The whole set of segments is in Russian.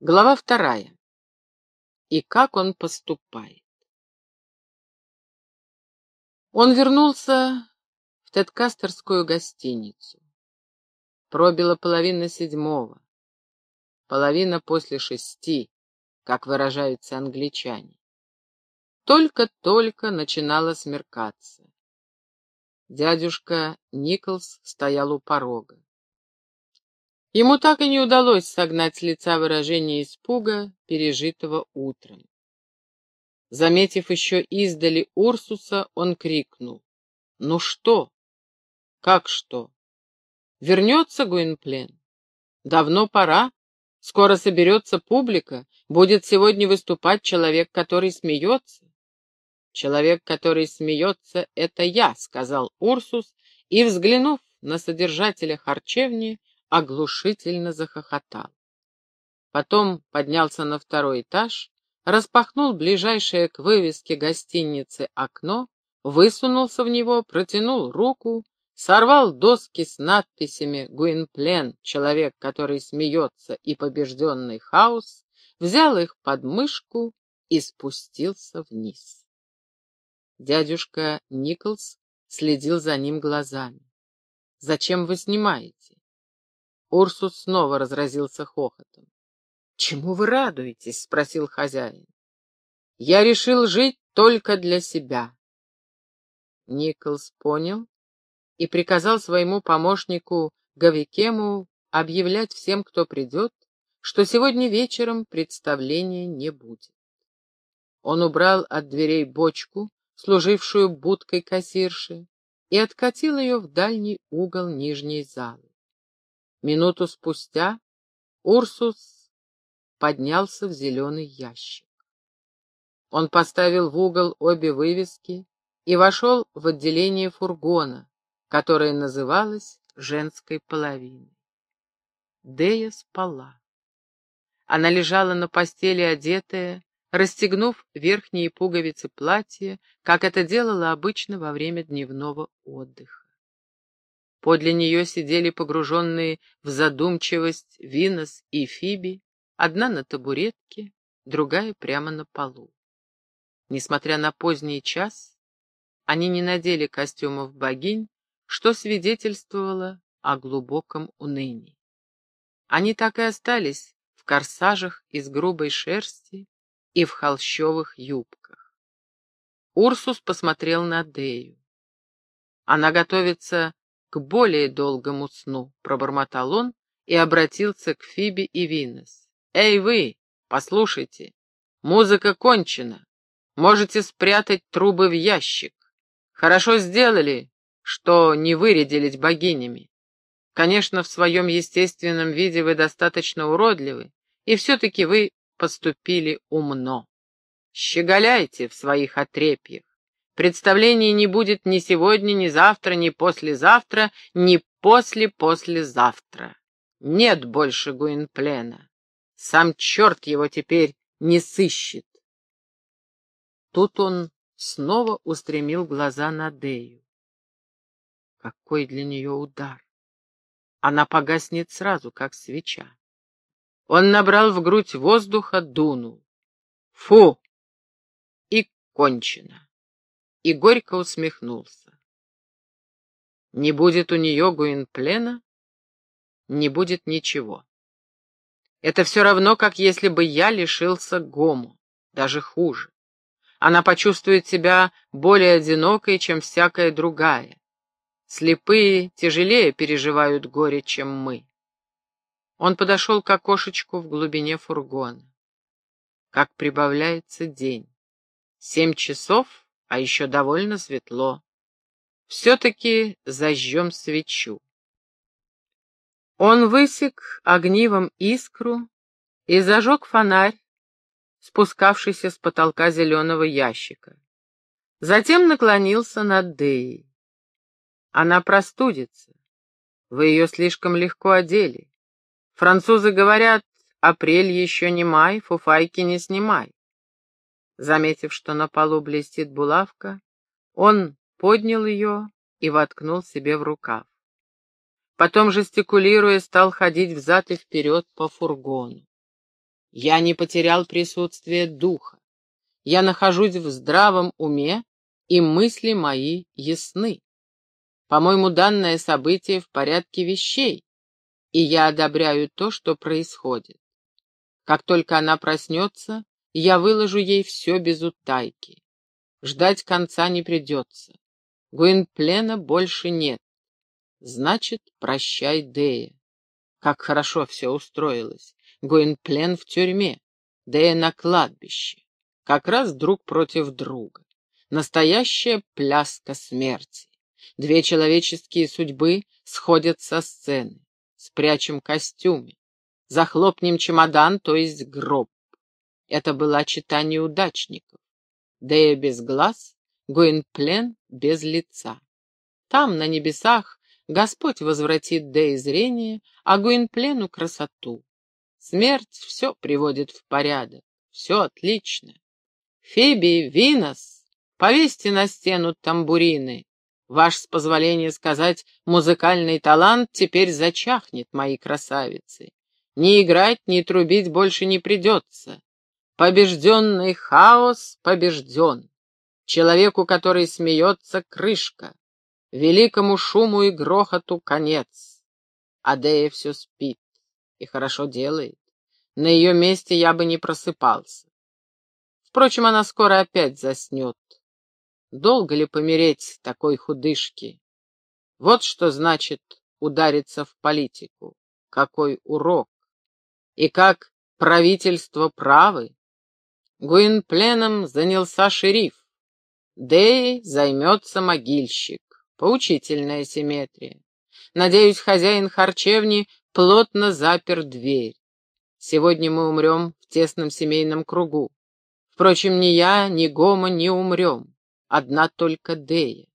Глава вторая. И как он поступает. Он вернулся в Тедкастерскую гостиницу. Пробила половина седьмого, половина после шести, как выражаются англичане. Только-только начинало смеркаться. Дядюшка Николс стоял у порога. Ему так и не удалось согнать с лица выражение испуга, пережитого утром. Заметив еще издали Урсуса, он крикнул. «Ну что?» «Как что?» «Вернется Гуинплен?» «Давно пора. Скоро соберется публика. Будет сегодня выступать человек, который смеется». «Человек, который смеется, — это я», — сказал Урсус, и, взглянув на содержателя харчевни, оглушительно захохотал. Потом поднялся на второй этаж, распахнул ближайшее к вывеске гостиницы окно, высунулся в него, протянул руку, сорвал доски с надписями «Гуинплен», «Человек, который смеется» и «Побежденный хаос», взял их под мышку и спустился вниз. Дядюшка Николс следил за ним глазами. «Зачем вы снимаете?» Урсус снова разразился хохотом. «Чему вы радуетесь?» — спросил хозяин. «Я решил жить только для себя». Николс понял и приказал своему помощнику Гавикему объявлять всем, кто придет, что сегодня вечером представления не будет. Он убрал от дверей бочку, служившую будкой кассирши, и откатил ее в дальний угол нижней залы. Минуту спустя Урсус поднялся в зеленый ящик. Он поставил в угол обе вывески и вошел в отделение фургона, которое называлось женской половиной. Дея спала. Она лежала на постели одетая, расстегнув верхние пуговицы платья, как это делала обычно во время дневного отдыха. Подле нее сидели погруженные в задумчивость Винос и Фиби, одна на табуретке, другая прямо на полу. Несмотря на поздний час, они не надели костюмов богинь, что свидетельствовало о глубоком унынии. Они так и остались в корсажах из грубой шерсти и в холщовых юбках. Урсус посмотрел на Дею. Она готовится к более долгому сну, пробормотал он и обратился к Фиби и Винес. Эй вы, послушайте, музыка кончена. Можете спрятать трубы в ящик. Хорошо сделали, что не вырядились богинями. Конечно, в своем естественном виде вы достаточно уродливы, и все-таки вы поступили умно. Щеголяйте в своих отрепьях. Представлений не будет ни сегодня, ни завтра, ни послезавтра, ни после-послезавтра. Нет больше Гуинплена. Сам черт его теперь не сыщет. Тут он снова устремил глаза на Дею. Какой для нее удар! Она погаснет сразу, как свеча. Он набрал в грудь воздуха, дунул. Фу! И кончено и горько усмехнулся. Не будет у нее Гуинплена, не будет ничего. Это все равно, как если бы я лишился Гому, даже хуже. Она почувствует себя более одинокой, чем всякая другая. Слепые тяжелее переживают горе, чем мы. Он подошел к окошечку в глубине фургона. Как прибавляется день. Семь часов а еще довольно светло. Все-таки зажжем свечу. Он высек огнивом искру и зажег фонарь, спускавшийся с потолка зеленого ящика. Затем наклонился над Деей. Она простудится. Вы ее слишком легко одели. Французы говорят, апрель еще не май, фуфайки не снимай. Заметив, что на полу блестит булавка, он поднял ее и воткнул себе в рукав. Потом, жестикулируя, стал ходить взад и вперед по фургону. Я не потерял присутствие духа. Я нахожусь в здравом уме, и мысли мои ясны. По-моему, данное событие в порядке вещей, и я одобряю то, что происходит. Как только она проснется, я выложу ей все без утайки. Ждать конца не придется. Гуинплена больше нет. Значит, прощай, Дея. Как хорошо все устроилось. Гуинплен в тюрьме, Дея на кладбище. Как раз друг против друга. Настоящая пляска смерти. Две человеческие судьбы сходят со сцены. Спрячем костюмы. Захлопнем чемодан, то есть гроб. Это была чита неудачников. Дея без глаз, Гуинплен без лица. Там, на небесах, Господь возвратит Дее зрение, а Гуинплену красоту. Смерть все приводит в порядок, все отлично. Фиби, Винос, повесьте на стену тамбурины. Ваш, с позволения сказать, музыкальный талант теперь зачахнет, мои красавицы. Ни играть, ни трубить больше не придется. Побежденный хаос побежден. Человеку, который смеется, крышка. Великому шуму и грохоту конец. Адея все спит и хорошо делает. На ее месте я бы не просыпался. Впрочем, она скоро опять заснет. Долго ли помереть такой худышке? Вот что значит удариться в политику. Какой урок! И как правительство правы? Гуинпленом занялся шериф. Дэй займется могильщик. Поучительная симметрия. Надеюсь, хозяин харчевни плотно запер дверь. Сегодня мы умрем в тесном семейном кругу. Впрочем, ни я, ни Гома не умрем. Одна только Дея.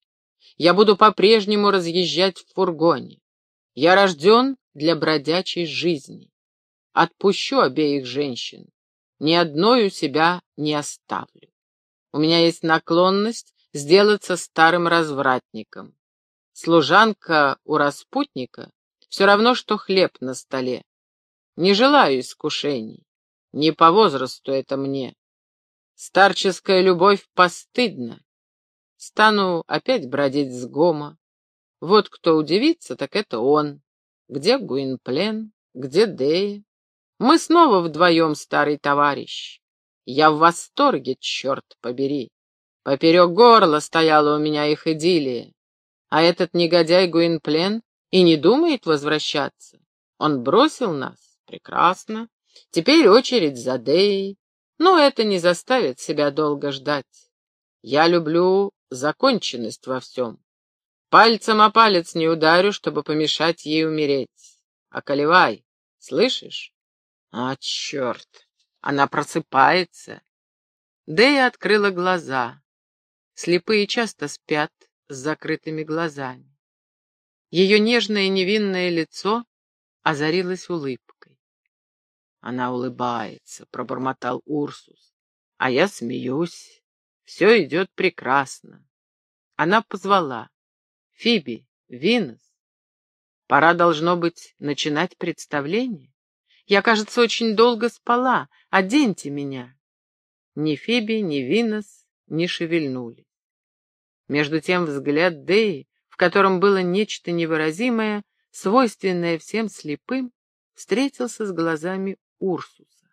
Я буду по-прежнему разъезжать в фургоне. Я рожден для бродячей жизни. Отпущу обеих женщин. Ни одной у себя не оставлю. У меня есть наклонность сделаться старым развратником. Служанка у распутника все равно, что хлеб на столе. Не желаю искушений. Не по возрасту это мне. Старческая любовь постыдна. Стану опять бродить с Гома. Вот кто удивится, так это он. Где Гуинплен? Где Дея? Мы снова вдвоем, старый товарищ. Я в восторге, черт побери. Поперек горла стояла у меня их идиллия. А этот негодяй Гуинплен и не думает возвращаться. Он бросил нас. Прекрасно. Теперь очередь за Деей. Но это не заставит себя долго ждать. Я люблю законченность во всем. Пальцем о палец не ударю, чтобы помешать ей умереть. Околевай, слышишь? А, черт, она просыпается. Дэя открыла глаза. Слепые часто спят с закрытыми глазами. Ее нежное невинное лицо озарилось улыбкой. Она улыбается, пробормотал Урсус. А я смеюсь. Все идет прекрасно. Она позвала. Фиби, Винос. Пора, должно быть, начинать представление. Я, кажется, очень долго спала. Оденьте меня. Ни Фиби, ни Винос не шевельнулись. Между тем взгляд Деи, в котором было нечто невыразимое, свойственное всем слепым, встретился с глазами Урсуса.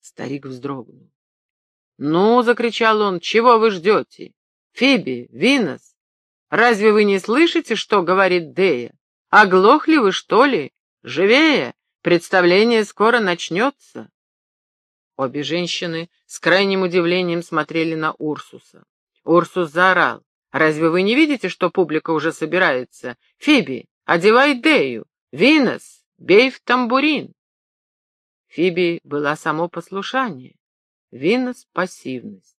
Старик вздрогнул. «Ну!» — закричал он. «Чего вы ждете? Фиби, Винос, разве вы не слышите, что говорит Дея? Оглохли вы, что ли? Живее! Представление скоро начнется!» Обе женщины с крайним удивлением смотрели на Урсуса. Урсус заорал. «Разве вы не видите, что публика уже собирается? Фиби, одевай Дею! Винос, бей в тамбурин!» Фиби была само послушание, Винос — пассивность.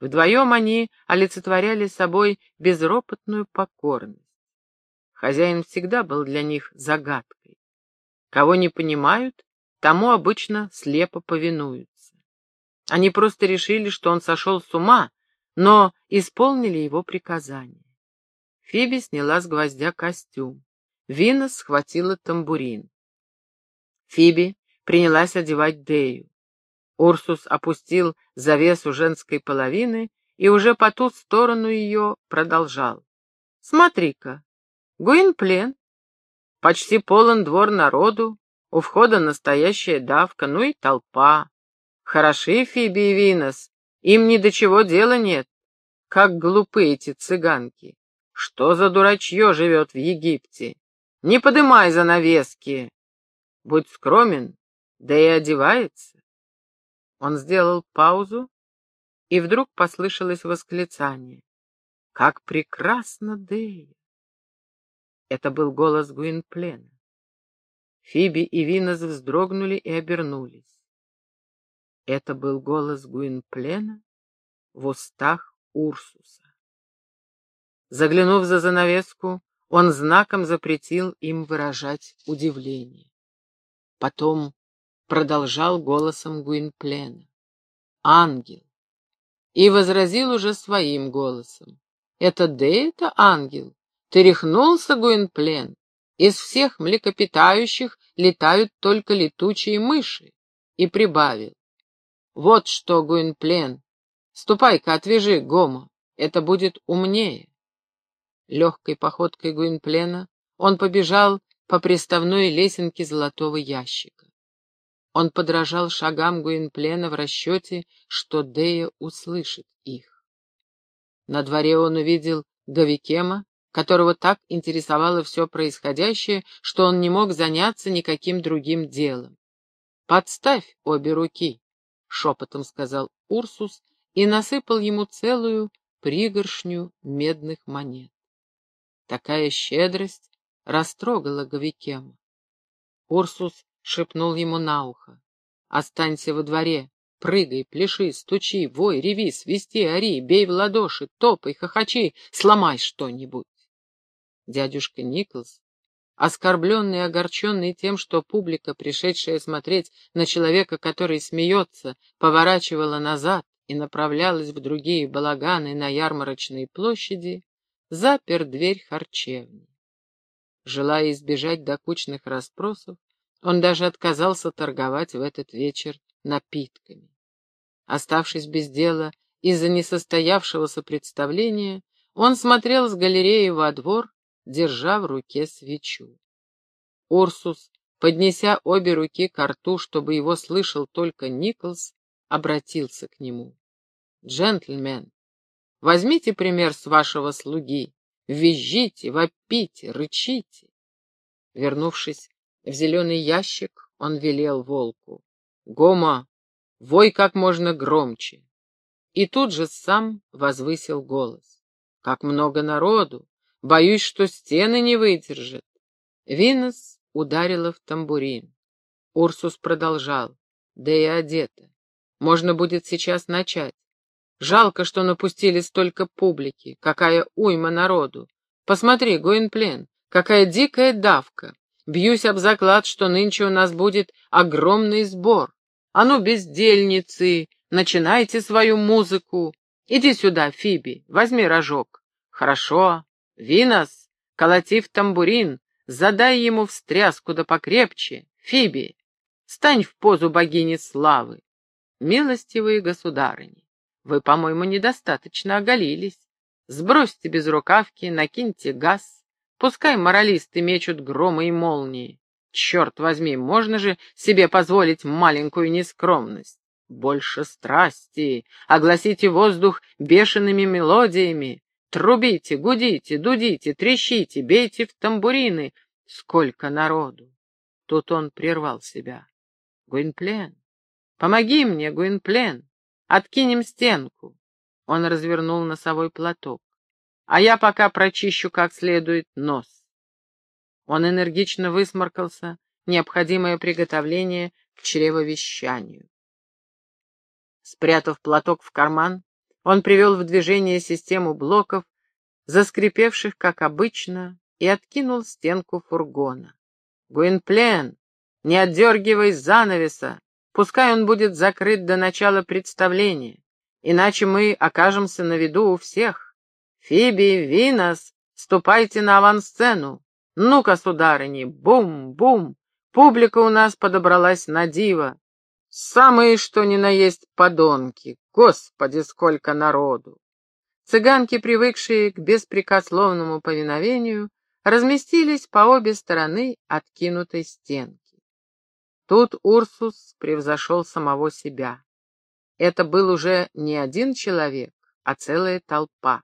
Вдвоем они олицетворяли собой безропотную покорность. Хозяин всегда был для них загадкой. Кого не понимают, тому обычно слепо повинуются. Они просто решили, что он сошел с ума, но исполнили его приказание. Фиби сняла с гвоздя костюм. Вина схватила тамбурин. Фиби принялась одевать Дею. Урсус опустил завесу женской половины и уже по ту сторону ее продолжал. «Смотри-ка, Гуинплен. Почти полон двор народу, у входа настоящая давка, ну и толпа. Хороши Фиби и Винос, им ни до чего дела нет. Как глупы эти цыганки. Что за дурачье живет в Египте? Не подымай занавески. Будь скромен, да и одевается. Он сделал паузу, и вдруг послышалось восклицание. «Как прекрасно, Дея!» Это был голос Гуинплена. Фиби и Винос вздрогнули и обернулись. Это был голос Гуинплена в устах Урсуса. Заглянув за занавеску, он знаком запретил им выражать удивление. Потом продолжал голосом Гуинплена. «Ангел!» И возразил уже своим голосом. «Это Дэй, это ангел? Ты рехнулся, Гуинплен? Из всех млекопитающих летают только летучие мыши». И прибавил. «Вот что, Гуинплен, ступай-ка, отвяжи Гомо, это будет умнее». Легкой походкой Гуинплена он побежал по приставной лесенке золотого ящика. Он подражал шагам Гуинплена в расчете, что Дея услышит их. На дворе он увидел Гавикема, которого так интересовало все происходящее, что он не мог заняться никаким другим делом. «Подставь обе руки», — шепотом сказал Урсус и насыпал ему целую пригоршню медных монет. Такая щедрость растрогала Гавикема. Урсус шепнул ему на ухо. «Останься во дворе, прыгай, пляши, стучи, вой, реви, свисти, ори, бей в ладоши, топай, хохочи, сломай что-нибудь». Дядюшка Николс, оскорбленный и огорченный тем, что публика, пришедшая смотреть на человека, который смеется, поворачивала назад и направлялась в другие балаганы на ярмарочной площади, запер дверь харчевни. Желая избежать докучных расспросов, он даже отказался торговать в этот вечер напитками. Оставшись без дела из-за несостоявшегося представления, он смотрел с галереи во двор, держа в руке свечу. Урсус, поднеся обе руки к рту, чтобы его слышал только Николс, обратился к нему. «Джентльмен, возьмите пример с вашего слуги, визжите, вопите, рычите». Вернувшись в зеленый ящик он велел волку. «Гома, вой как можно громче!» И тут же сам возвысил голос. «Как много народу! Боюсь, что стены не выдержат!» Винос ударила в тамбурин. Урсус продолжал. «Да и одета. Можно будет сейчас начать. Жалко, что напустили столько публики. Какая уйма народу. Посмотри, Гуинплен, какая дикая давка. Бьюсь об заклад, что нынче у нас будет огромный сбор. А ну, бездельницы, начинайте свою музыку. Иди сюда, Фиби, возьми рожок. Хорошо. Винос, колотив тамбурин, задай ему встряску да покрепче. Фиби, стань в позу богини славы. Милостивые государыни, вы, по-моему, недостаточно оголились. Сбросьте безрукавки, накиньте газ, Пускай моралисты мечут громы и молнии. Черт возьми, можно же себе позволить маленькую нескромность? Больше страсти, огласите воздух бешеными мелодиями. Трубите, гудите, дудите, трещите, бейте в тамбурины. Сколько народу! Тут он прервал себя. Гуинплен, помоги мне, Гуинплен, откинем стенку. Он развернул носовой платок а я пока прочищу как следует нос. Он энергично высморкался, необходимое приготовление к чревовещанию. Спрятав платок в карман, он привел в движение систему блоков, заскрипевших, как обычно, и откинул стенку фургона. «Гуинплен, не отдергивай занавеса, пускай он будет закрыт до начала представления, иначе мы окажемся на виду у всех». Фиби, Винос, ступайте на авансцену. Ну-ка, сударыни, бум-бум, Публика у нас подобралась на диво. Самые, что ни на есть, подонки. Господи, сколько народу! Цыганки, привыкшие к беспрекословному повиновению, разместились по обе стороны откинутой стенки. Тут Урсус превзошел самого себя. Это был уже не один человек, а целая толпа.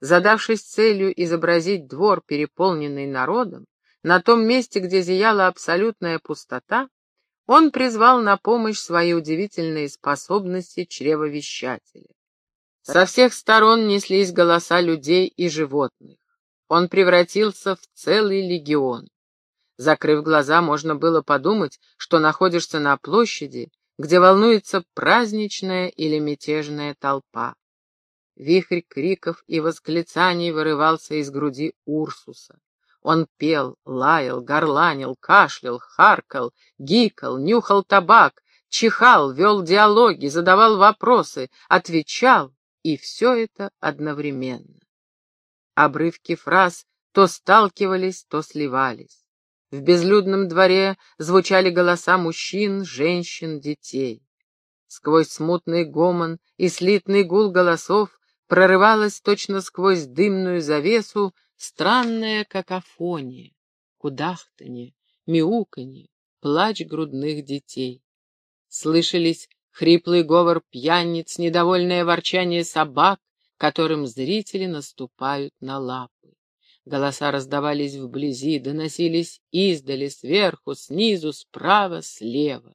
Задавшись целью изобразить двор, переполненный народом, на том месте, где зияла абсолютная пустота, он призвал на помощь свои удивительные способности чревовещателя. Со всех сторон неслись голоса людей и животных. Он превратился в целый легион. Закрыв глаза, можно было подумать, что находишься на площади, где волнуется праздничная или мятежная толпа. Вихрь криков и восклицаний вырывался из груди Урсуса. Он пел, лаял, горланил, кашлял, харкал, гикал, нюхал табак, чихал, вел диалоги, задавал вопросы, отвечал, и все это одновременно. Обрывки фраз то сталкивались, то сливались. В безлюдном дворе звучали голоса мужчин, женщин, детей. Сквозь смутный гомон и слитный гул голосов прорывалась точно сквозь дымную завесу странная какофония, кудахтанье, мяуканье, плач грудных детей. Слышались хриплый говор пьяниц, недовольное ворчание собак, которым зрители наступают на лапы. Голоса раздавались вблизи, доносились издали, сверху, снизу, справа, слева.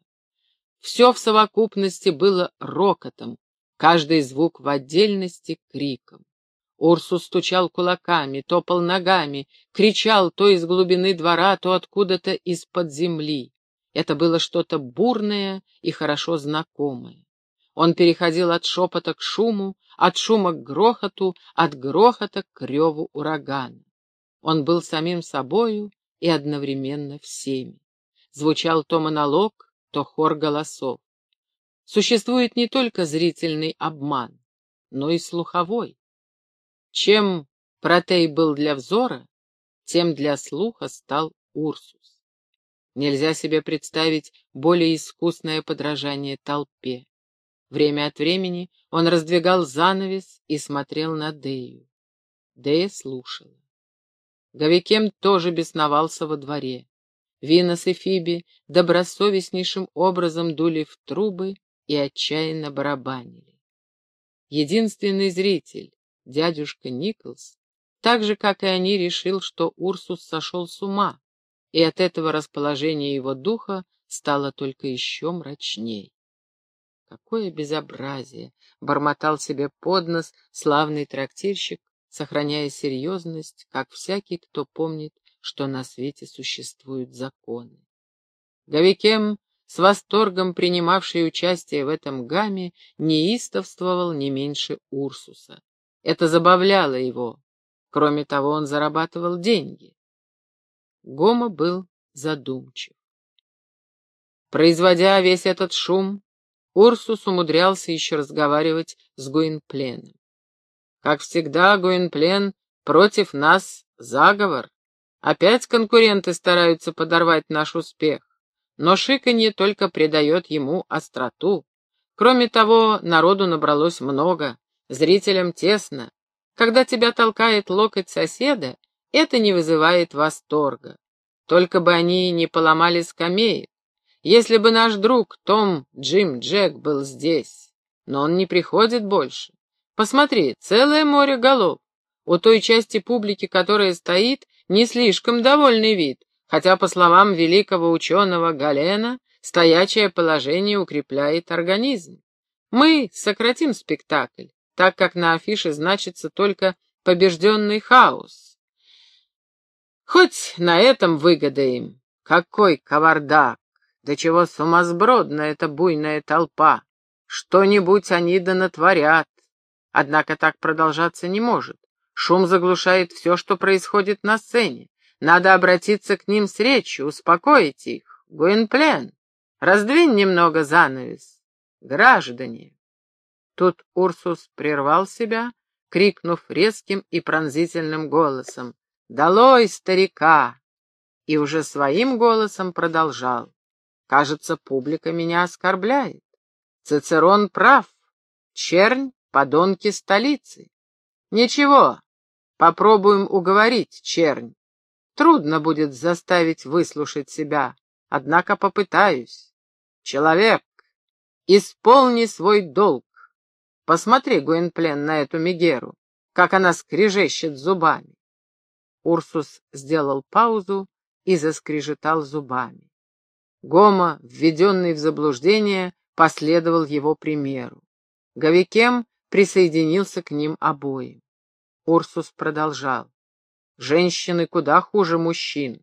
Все в совокупности было рокотом, каждый звук в отдельности криком. Урсус стучал кулаками, топал ногами, кричал то из глубины двора, то откуда-то из-под земли. Это было что-то бурное и хорошо знакомое. Он переходил от шепота к шуму, от шума к грохоту, от грохота к реву урагана. Он был самим собою и одновременно всеми. Звучал то монолог, то хор голосов. Существует не только зрительный обман, но и слуховой. Чем Протей был для взора, тем для слуха стал Урсус. Нельзя себе представить более искусное подражание толпе. Время от времени он раздвигал занавес и смотрел на Дею. Дея слушала. Говикем тоже бесновался во дворе. Винос и Фиби добросовестнейшим образом дули в трубы и отчаянно барабанили. Единственный зритель, дядюшка Николс, так же, как и они, решил, что Урсус сошел с ума, и от этого расположение его духа стало только еще мрачней. Какое безобразие! — бормотал себе под нос славный трактирщик, сохраняя серьезность, как всякий, кто помнит, что на свете существуют законы. Говикем, с восторгом принимавший участие в этом гамме, неистовствовал не меньше Урсуса. Это забавляло его. Кроме того, он зарабатывал деньги. Гома был задумчив. Производя весь этот шум, Урсус умудрялся еще разговаривать с Гуинпленом. Как всегда, Гуинплен против нас заговор. Опять конкуренты стараются подорвать наш успех, но шиканье только придает ему остроту. Кроме того, народу набралось много. Зрителям тесно. Когда тебя толкает локоть соседа, это не вызывает восторга. Только бы они не поломали скамеек. Если бы наш друг Том Джим Джек был здесь. Но он не приходит больше. Посмотри, целое море голов. У той части публики, которая стоит, не слишком довольный вид, хотя, по словам великого ученого Галена, стоячее положение укрепляет организм. Мы сократим спектакль, так как на афише значится только побежденный хаос. Хоть на этом выгодаем. Какой кавардак! До чего сумасбродна эта буйная толпа! Что-нибудь они да натворят. Однако так продолжаться не может. Шум заглушает все, что происходит на сцене. Надо обратиться к ним с речью, успокоить их. Гуинплен, раздвинь немного занавес. Граждане, Тут Урсус прервал себя, крикнув резким и пронзительным голосом. «Долой, старика! и уже своим голосом продолжал. Кажется, публика меня оскорбляет. Цицерон прав. Чернь — подонки столицы. Ничего, попробуем уговорить чернь. Трудно будет заставить выслушать себя, однако попытаюсь. Человек, исполни свой долг. Посмотри, Гуинплен, на эту Мегеру, как она скрежещет зубами. Урсус сделал паузу и заскрежетал зубами. Гома, введенный в заблуждение, последовал его примеру. Говикем присоединился к ним обоим. Урсус продолжал. Женщины куда хуже мужчин.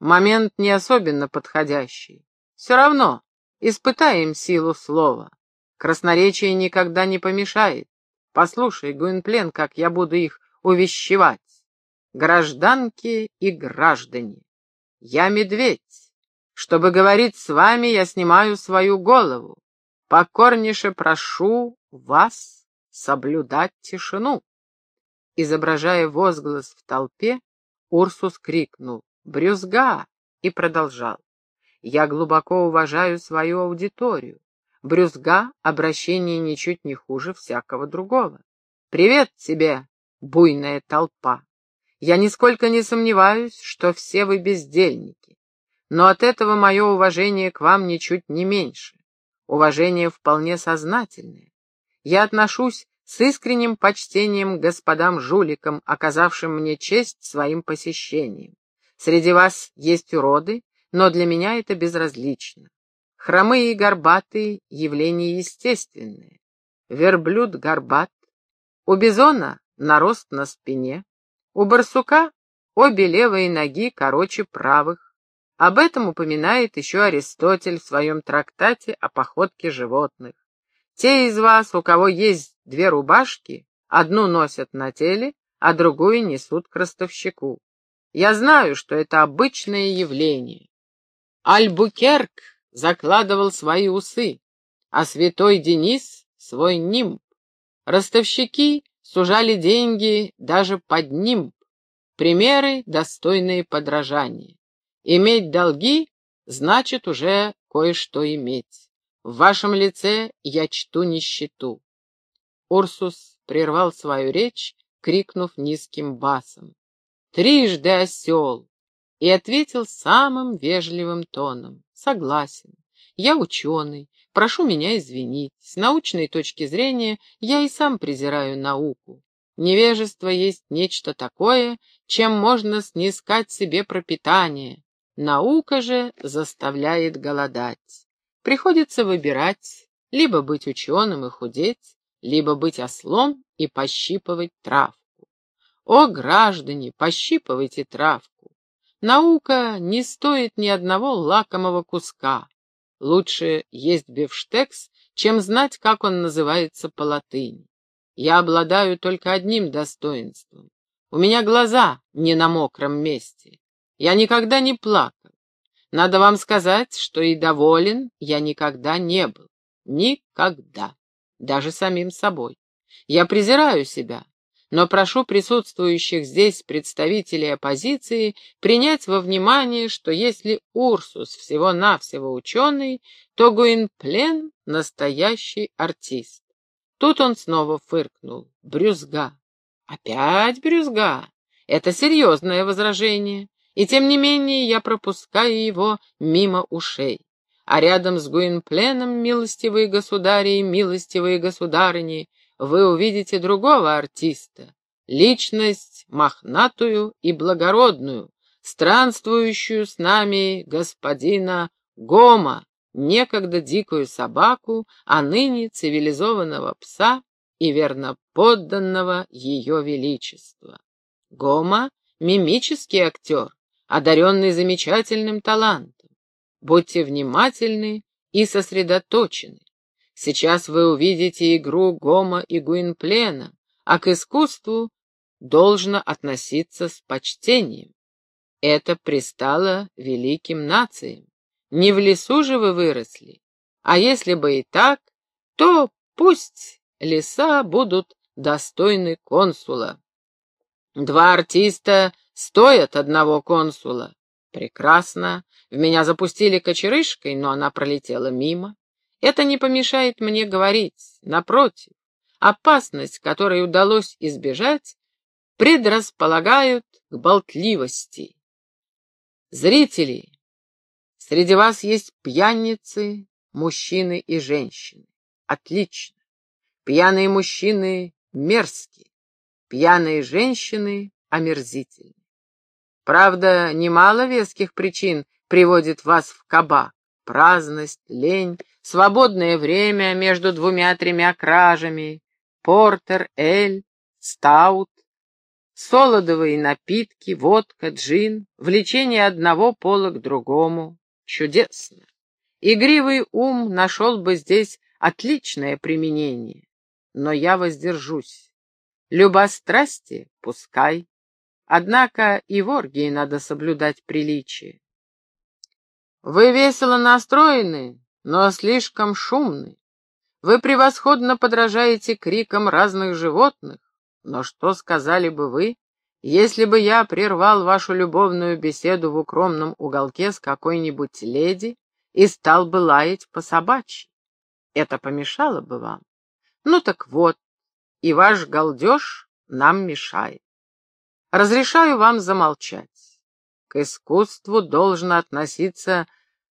Момент не особенно подходящий. Все равно испытаем силу слова. Красноречие никогда не помешает. Послушай, Гуинплен, как я буду их увещевать. Гражданки и граждане, я медведь. Чтобы говорить с вами, я снимаю свою голову. Покорнейше прошу вас соблюдать тишину. Изображая возглас в толпе, Урсус крикнул «Брюзга!» и продолжал. «Я глубоко уважаю свою аудиторию. Брюзга — обращение ничуть не хуже всякого другого. Привет тебе, буйная толпа! Я нисколько не сомневаюсь, что все вы бездельники. Но от этого мое уважение к вам ничуть не меньше. Уважение вполне сознательное. Я отношусь с искренним почтением к господам-жуликам, оказавшим мне честь своим посещением. Среди вас есть уроды, но для меня это безразлично. Хромые и горбатые — явление естественное. Верблюд горбат, у бизона нарост на спине, у барсука обе левые ноги короче правых. Об этом упоминает еще Аристотель в своем трактате о походке животных. Те из вас, у кого есть две рубашки, одну носят на теле, а другую несут к ростовщику. Я знаю, что это обычное явление. Альбукерк закладывал свои усы, а святой Денис — свой нимб. Ростовщики сужали деньги даже под нимб. Примеры, достойные подражания. Иметь долги — значит уже кое-что иметь. В вашем лице я чту нищету. Урсус прервал свою речь, крикнув низким басом. «Трижды осел!» и ответил самым вежливым тоном. «Согласен. Я ученый. Прошу меня извинить. С научной точки зрения я и сам презираю науку. Невежество есть нечто такое, чем можно снискать себе пропитание. Наука же заставляет голодать. Приходится выбирать, либо быть ученым и худеть, либо быть ослом и пощипывать травку. О, граждане, пощипывайте травку! Наука не стоит ни одного лакомого куска. Лучше есть бифштекс, чем знать, как он называется по латыни. Я обладаю только одним достоинством. У меня глаза не на мокром месте. Я никогда не плакал. Надо вам сказать, что и доволен я никогда не был. Никогда. Даже самим собой. Я презираю себя, но прошу присутствующих здесь представителей оппозиции принять во внимание, что если Урсус всего-навсего ученый, то Гуинплен — настоящий артист. Тут он снова фыркнул. Брюзга. Опять брюзга. Это серьезное возражение, и тем не менее я пропускаю его мимо ушей. А рядом с Гуинпленом, милостивые государи и милостивые государыни, вы увидите другого артиста, личность мохнатую и благородную, странствующую с нами господина Гома, некогда дикую собаку, а ныне цивилизованного пса и верноподданного ее величества. Гома — мимический актер, одаренный замечательным талантом. Будьте внимательны и сосредоточены. Сейчас вы увидите игру Гома и Гуинплена, а к искусству должно относиться с почтением. Это пристало великим нациям. Не в лесу же вы выросли. А если бы и так, то пусть леса будут достойны консула. Два артиста стоят одного консула. Прекрасно. В меня запустили кочерышкой, но она пролетела мимо. Это не помешает мне говорить. Напротив, опасность, которой удалось избежать, предрасполагают к болтливости. Зрители, среди вас есть пьяницы, мужчины и женщины. Отлично. Пьяные мужчины мерзкие, пьяные женщины омерзительны. Правда, немало веских причин приводит вас в кабак. Праздность, лень, свободное время между двумя-тремя кражами, портер, эль, стаут, солодовые напитки, водка, джин, влечение одного пола к другому. Чудесно. Игривый ум нашел бы здесь отличное применение, но я воздержусь. Любострастие — пускай. Однако и в оргии надо соблюдать приличие. Вы весело настроены, но слишком шумны. Вы превосходно подражаете крикам разных животных, но что сказали бы вы, если бы я прервал вашу любовную беседу в укромном уголке с какой-нибудь леди и стал бы лаять по собачьи? Это помешало бы вам? Ну так вот, и ваш галдеж нам мешает. Разрешаю вам замолчать. К искусству должно относиться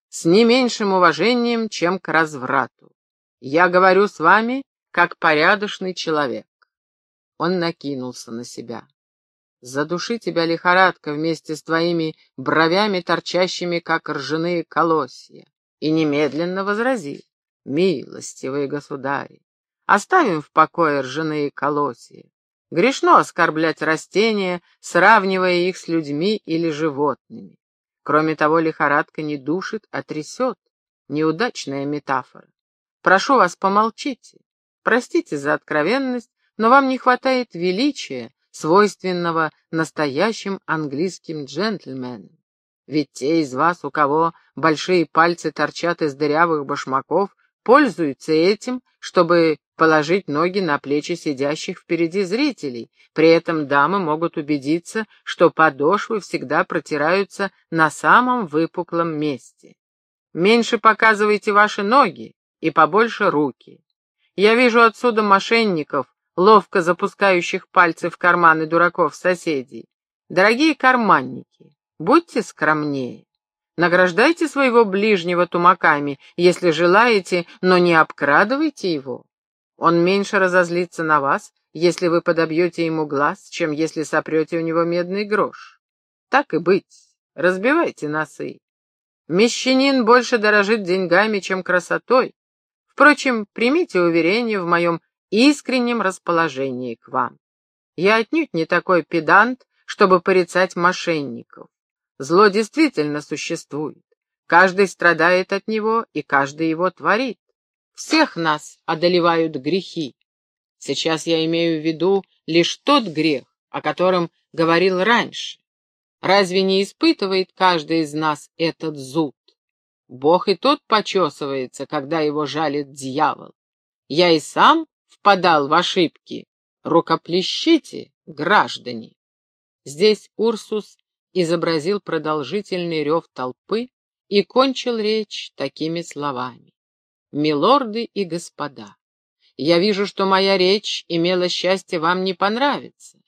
с не меньшим уважением, чем к разврату. Я говорю с вами, как порядочный человек. Он накинулся на себя. Задуши тебя лихорадка вместе с твоими бровями, торчащими, как ржаные колосья. И немедленно возрази, милостивые государи, оставим в покое ржаные колосья. Грешно оскорблять растения, сравнивая их с людьми или животными. Кроме того, лихорадка не душит, а трясет. Неудачная метафора. Прошу вас, помолчите. Простите за откровенность, но вам не хватает величия, свойственного настоящим английским джентльменам. Ведь те из вас, у кого большие пальцы торчат из дырявых башмаков, пользуются этим, чтобы положить ноги на плечи сидящих впереди зрителей. При этом дамы могут убедиться, что подошвы всегда протираются на самом выпуклом месте. Меньше показывайте ваши ноги и побольше руки. Я вижу отсюда мошенников, ловко запускающих пальцы в карманы дураков-соседей. Дорогие карманники, будьте скромнее. Награждайте своего ближнего тумаками, если желаете, но не обкрадывайте его. Он меньше разозлится на вас, если вы подобьете ему глаз, чем если сопрете у него медный грош. Так и быть, разбивайте носы. Мещанин больше дорожит деньгами, чем красотой. Впрочем, примите уверение в моем искреннем расположении к вам. Я отнюдь не такой педант, чтобы порицать мошенников. Зло действительно существует. Каждый страдает от него, и каждый его творит. Всех нас одолевают грехи. Сейчас я имею в виду лишь тот грех, о котором говорил раньше. Разве не испытывает каждый из нас этот зуд? Бог и тот почесывается, когда его жалит дьявол. Я и сам впадал в ошибки. Рукоплещите, граждане. Здесь Урсус изобразил продолжительный рев толпы и кончил речь такими словами милорды и господа, я вижу, что моя речь имела счастье вам не понравиться.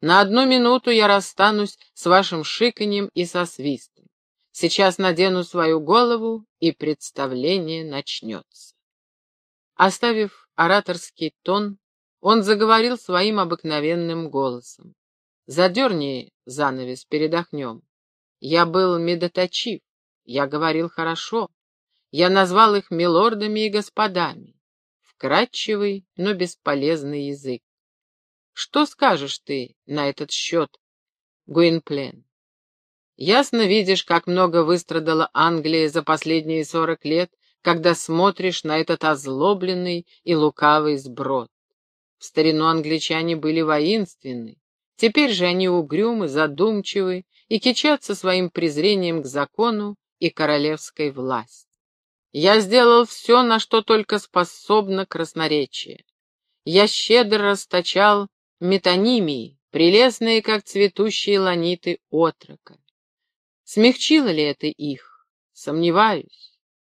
На одну минуту я расстанусь с вашим шиканьем и со свистом. Сейчас надену свою голову, и представление начнется. Оставив ораторский тон, он заговорил своим обыкновенным голосом. «Задерни занавес, передохнем. Я был медоточив, я говорил хорошо, я назвал их милордами и господами. Вкрадчивый, но бесполезный язык. Что скажешь ты на этот счет, Гуинплен? Ясно видишь, как много выстрадала Англия за последние сорок лет, когда смотришь на этот озлобленный и лукавый сброд. В старину англичане были воинственны, теперь же они угрюмы, задумчивы и кичатся своим презрением к закону и королевской власти. Я сделал все, на что только способно красноречие. Я щедро расточал метонимии, прелестные, как цветущие ланиты отрока. Смягчило ли это их? Сомневаюсь.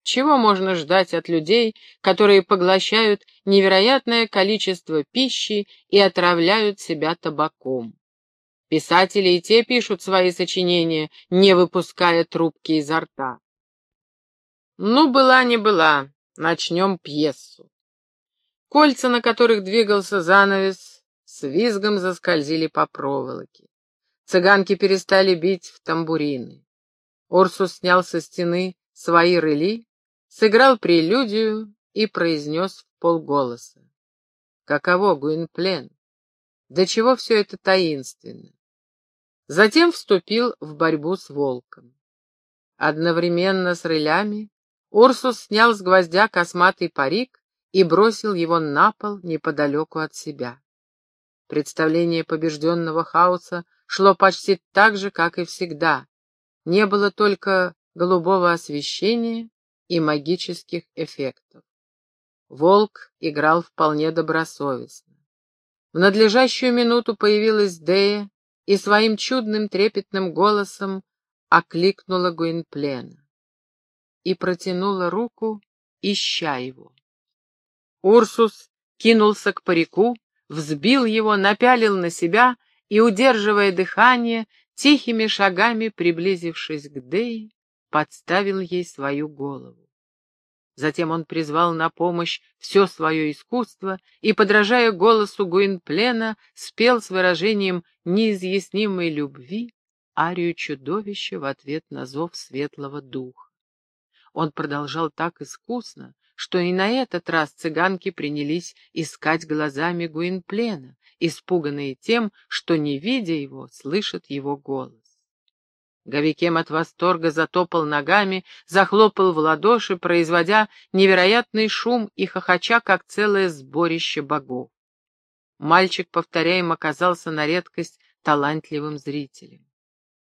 Чего можно ждать от людей, которые поглощают невероятное количество пищи и отравляют себя табаком? Писатели и те пишут свои сочинения, не выпуская трубки изо рта. Ну, была не была, начнем пьесу. Кольца, на которых двигался занавес, с визгом заскользили по проволоке. Цыганки перестали бить в тамбурины. Орсус снял со стены свои рыли, сыграл прелюдию и произнес в полголоса. Каково, Гуинплен? До чего все это таинственно? Затем вступил в борьбу с волком. Одновременно с рылями Урсус снял с гвоздя косматый парик и бросил его на пол неподалеку от себя. Представление побежденного хаоса шло почти так же, как и всегда. Не было только голубого освещения и магических эффектов. Волк играл вполне добросовестно. В надлежащую минуту появилась Дея и своим чудным трепетным голосом окликнула Гуинплена и протянула руку, ища его. Урсус кинулся к парику, взбил его, напялил на себя и, удерживая дыхание, тихими шагами, приблизившись к Дее, подставил ей свою голову. Затем он призвал на помощь все свое искусство и, подражая голосу Гуинплена, спел с выражением неизъяснимой любви арию чудовища в ответ на зов светлого духа. Он продолжал так искусно, что и на этот раз цыганки принялись искать глазами Гуинплена, испуганные тем, что, не видя его, слышат его голос. Говикем от восторга затопал ногами, захлопал в ладоши, производя невероятный шум и хохоча, как целое сборище богов. Мальчик, повторяем, оказался на редкость талантливым зрителем.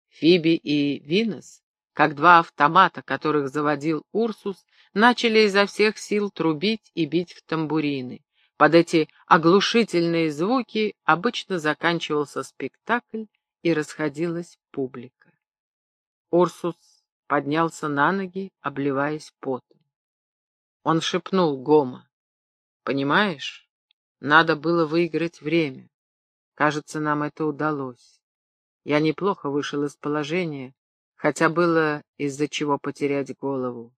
Фиби и Винос, как два автомата, которых заводил Урсус, начали изо всех сил трубить и бить в тамбурины. Под эти оглушительные звуки обычно заканчивался спектакль и расходилась публика. Урсус поднялся на ноги, обливаясь потом. Он шепнул Гома. «Понимаешь, надо было выиграть время. Кажется, нам это удалось. Я неплохо вышел из положения, хотя было из-за чего потерять голову.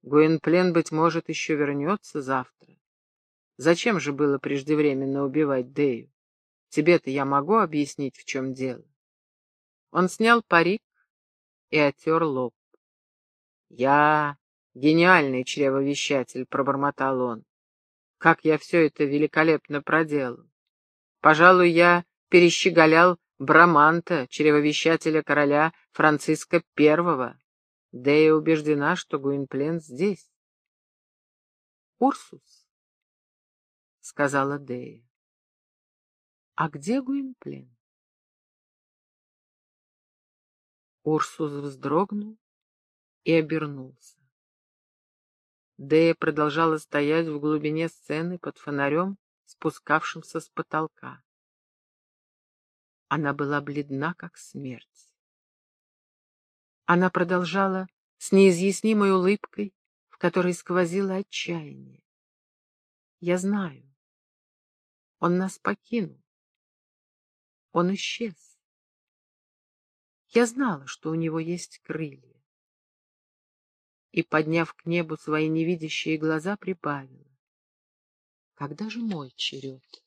Гуинплен, быть может, еще вернется завтра. Зачем же было преждевременно убивать Дею? Тебе-то я могу объяснить, в чем дело?» Он снял парик, и оттер лоб. «Я гениальный чревовещатель», — пробормотал он. «Как я все это великолепно проделал! Пожалуй, я перещеголял Браманта, чревовещателя короля Франциска Первого. Дея убеждена, что Гуинплен здесь». «Урсус», — сказала Дея. «А где Гуинплен?» Урсус вздрогнул и обернулся. Дея продолжала стоять в глубине сцены под фонарем, спускавшимся с потолка. Она была бледна, как смерть. Она продолжала с неизъяснимой улыбкой, в которой сквозило отчаяние. «Я знаю. Он нас покинул. Он исчез. Я знала, что у него есть крылья. И, подняв к небу свои невидящие глаза, прибавила. Когда же мой черед?